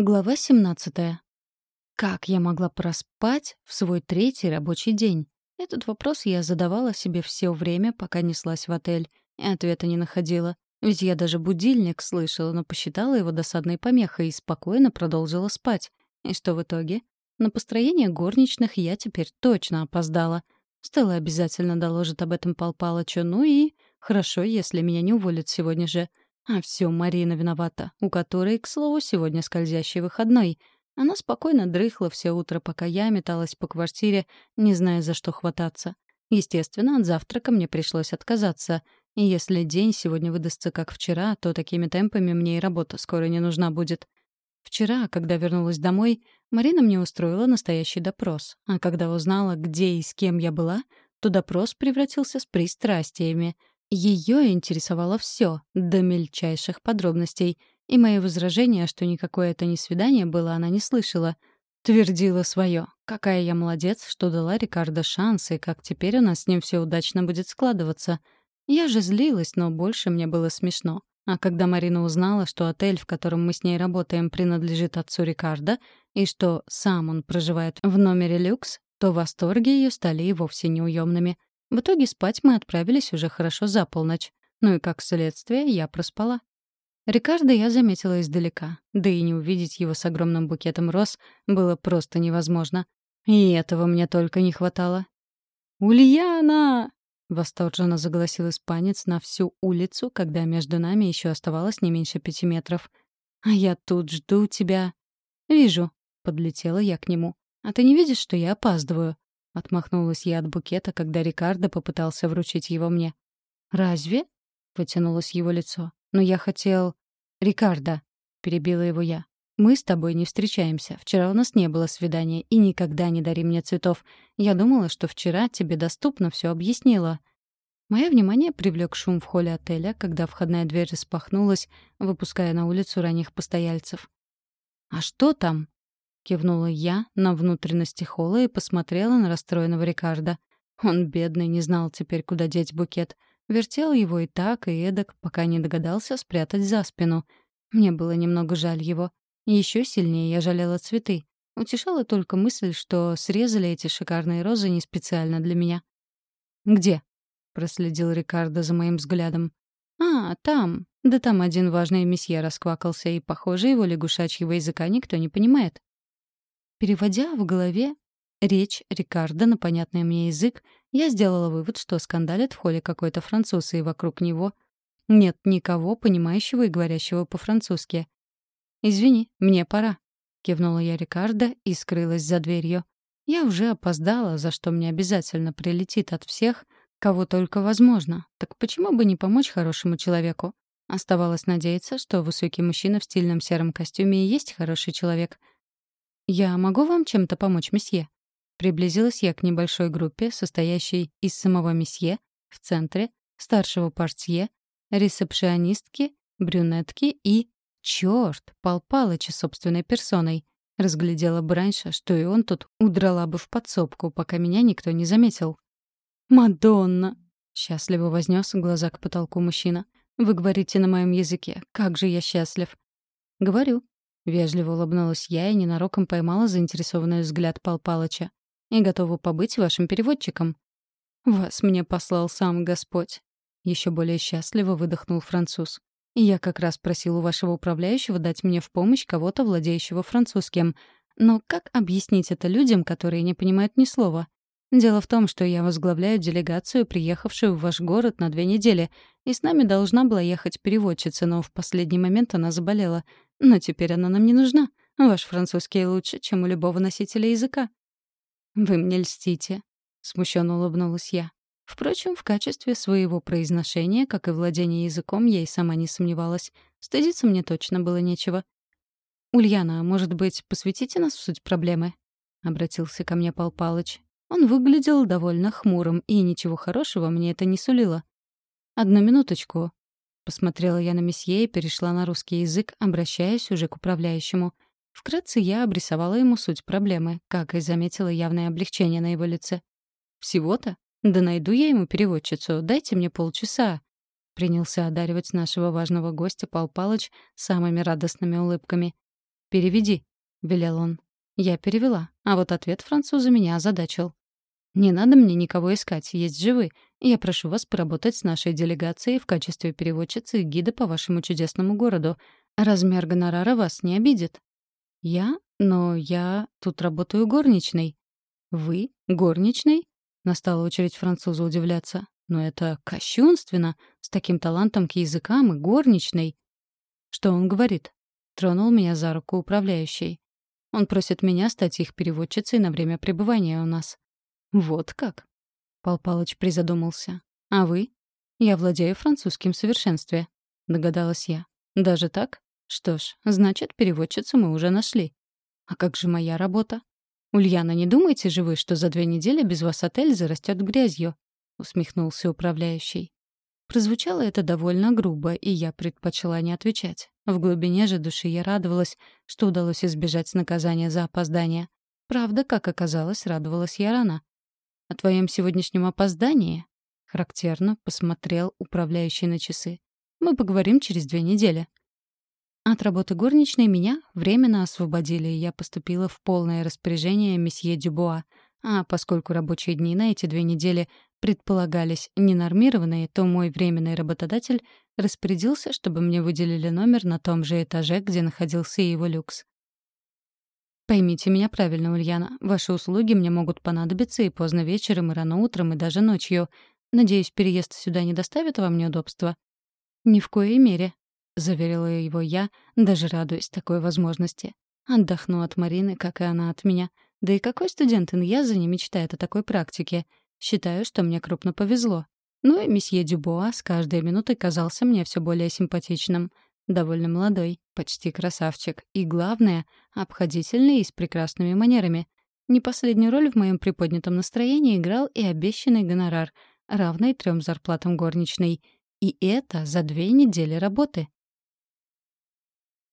Глава 17. Как я могла проспать в свой третий рабочий день? Этот вопрос я задавала себе все время, пока неслась в отель, и ответа не находила. Ведь я даже будильник слышала, но посчитала его досадной помехой и спокойно продолжила спать. И что в итоге? На построение горничных я теперь точно опоздала. Стелла обязательно доложит об этом Пал Палычу, ну и... Хорошо, если меня не уволят сегодня же. А все Марина виновата, у которой, к слову, сегодня скользящий выходной. Она спокойно дрыхла все утро, пока я металась по квартире, не зная, за что хвататься. Естественно, от завтрака мне пришлось отказаться. И если день сегодня выдастся как вчера, то такими темпами мне и работа скоро не нужна будет. Вчера, когда вернулась домой, Марина мне устроила настоящий допрос. А когда узнала, где и с кем я была, то допрос превратился с пристрастиями — ее интересовало все, до мельчайших подробностей, и мои возражения, что никакое это не свидание было, она не слышала. Твердила свое. Какая я молодец, что дала Рикардо шанс, и как теперь у нас с ним все удачно будет складываться. Я же злилась, но больше мне было смешно. А когда Марина узнала, что отель, в котором мы с ней работаем, принадлежит отцу Рикардо, и что сам он проживает в номере люкс, то восторги ее стали и вовсе неуемными. В итоге спать мы отправились уже хорошо за полночь. Ну и как следствие, я проспала. Рикардо я заметила издалека, да и не увидеть его с огромным букетом роз было просто невозможно. И этого мне только не хватало. «Ульяна!» — восторженно заголосил испанец на всю улицу, когда между нами еще оставалось не меньше пяти метров. «А я тут жду тебя». «Вижу», — подлетела я к нему. «А ты не видишь, что я опаздываю?» Отмахнулась я от букета, когда Рикардо попытался вручить его мне. «Разве?» — потянулось его лицо. «Но я хотел...» «Рикардо!» — перебила его я. «Мы с тобой не встречаемся. Вчера у нас не было свидания, и никогда не дари мне цветов. Я думала, что вчера тебе доступно все объяснила». Мое внимание привлек шум в холле отеля, когда входная дверь распахнулась, выпуская на улицу ранних постояльцев. «А что там?» Кивнула я на внутренности холла и посмотрела на расстроенного Рикардо. Он, бедный, не знал теперь, куда деть букет. Вертел его и так, и эдак, пока не догадался спрятать за спину. Мне было немного жаль его. Еще сильнее я жалела цветы. Утешала только мысль, что срезали эти шикарные розы не специально для меня. «Где?» — проследил Рикардо за моим взглядом. «А, там. Да там один важный месье расквакался, и, похоже, его лягушачьего языка никто не понимает». Переводя в голове речь Рикардо на понятный мне язык, я сделала вывод, что скандалит в холле какой-то француз, и вокруг него нет никого, понимающего и говорящего по-французски. «Извини, мне пора», — кивнула я Рикардо и скрылась за дверью. Я уже опоздала, за что мне обязательно прилетит от всех, кого только возможно. Так почему бы не помочь хорошему человеку? Оставалось надеяться, что высокий мужчина в стильном сером костюме и есть хороший человек — «Я могу вам чем-то помочь, месье?» Приблизилась я к небольшой группе, состоящей из самого месье, в центре, старшего портье, ресепшионистки, брюнетки и... Чёрт, Пал Палыча собственной персоной. Разглядела бы раньше, что и он тут удрала бы в подсобку, пока меня никто не заметил. «Мадонна!» — счастливо вознес глаза к потолку мужчина. «Вы говорите на моем языке. Как же я счастлив!» «Говорю», Вежливо улыбнулась я и ненароком поймала заинтересованный взгляд Пал Палыча. «И готова побыть вашим переводчиком». «Вас мне послал сам Господь», — еще более счастливо выдохнул француз. «И я как раз просил у вашего управляющего дать мне в помощь кого-то, владеющего французским. Но как объяснить это людям, которые не понимают ни слова? Дело в том, что я возглавляю делегацию, приехавшую в ваш город на две недели, и с нами должна была ехать переводчица, но в последний момент она заболела. Но теперь она нам не нужна. Ваш французский лучше, чем у любого носителя языка». «Вы мне льстите», — смущенно улыбнулась я. Впрочем, в качестве своего произношения, как и владения языком, я и сама не сомневалась. Стыдиться мне точно было нечего. «Ульяна, может быть, посвятите нас в суть проблемы?» — обратился ко мне Пал Палыч. Он выглядел довольно хмурым, и ничего хорошего мне это не сулило. «Одну минуточку», Посмотрела я на месье и перешла на русский язык, обращаясь уже к управляющему. Вкратце я обрисовала ему суть проблемы, как и заметила явное облегчение на его лице. «Всего-то? Да найду я ему переводчицу. Дайте мне полчаса». Принялся одаривать нашего важного гостя Пал Палыч самыми радостными улыбками. «Переведи», — велел он. Я перевела, а вот ответ француза меня озадачил. «Не надо мне никого искать, есть живы. Я прошу вас поработать с нашей делегацией в качестве переводчицы и гида по вашему чудесному городу. Размер гонорара вас не обидит». «Я? Но я тут работаю горничной». «Вы? Горничной?» Настала очередь француза удивляться. «Но это кощунственно, с таким талантом к языкам и горничной». «Что он говорит?» Тронул меня за руку управляющий. Он просит меня стать их переводчицей на время пребывания у нас. Вот как? Пал Палыч призадумался. А вы? Я владею французским в совершенстве, догадалась я. Даже так? Что ж, значит, переводчицу мы уже нашли. А как же моя работа? Ульяна, не думаете же вы, что за две недели без вас отель зарастет грязью? усмехнулся управляющий. Прозвучало это довольно грубо, и я предпочла не отвечать. В глубине же души я радовалась, что удалось избежать наказания за опоздание. Правда, как оказалось, радовалась я рано. «О твоем сегодняшнем опоздании?» — характерно посмотрел управляющий на часы. «Мы поговорим через две недели». От работы горничной меня временно освободили, и я поступила в полное распоряжение месье Дюбуа. А поскольку рабочие дни на эти две недели предполагались ненормированные, то мой временный работодатель распорядился, чтобы мне выделили номер на том же этаже, где находился его люкс. Поймите меня правильно, Ульяна. Ваши услуги мне могут понадобиться и поздно вечером, и рано утром, и даже ночью. Надеюсь, переезд сюда не доставит вам неудобства? Ни в коей мере, заверила его я, даже радуясь такой возможности. Отдохну от Марины, как и она от меня. Да и какой студент Иньяза не мечтает о такой практике? Считаю, что мне крупно повезло. Ну и месье Дюбуа с каждой минутой казался мне все более симпатичным. Довольно молодой, почти красавчик. И главное, обходительный и с прекрасными манерами. Не последнюю роль в моем приподнятом настроении играл и обещанный гонорар, равный трем зарплатам горничной. И это за две недели работы.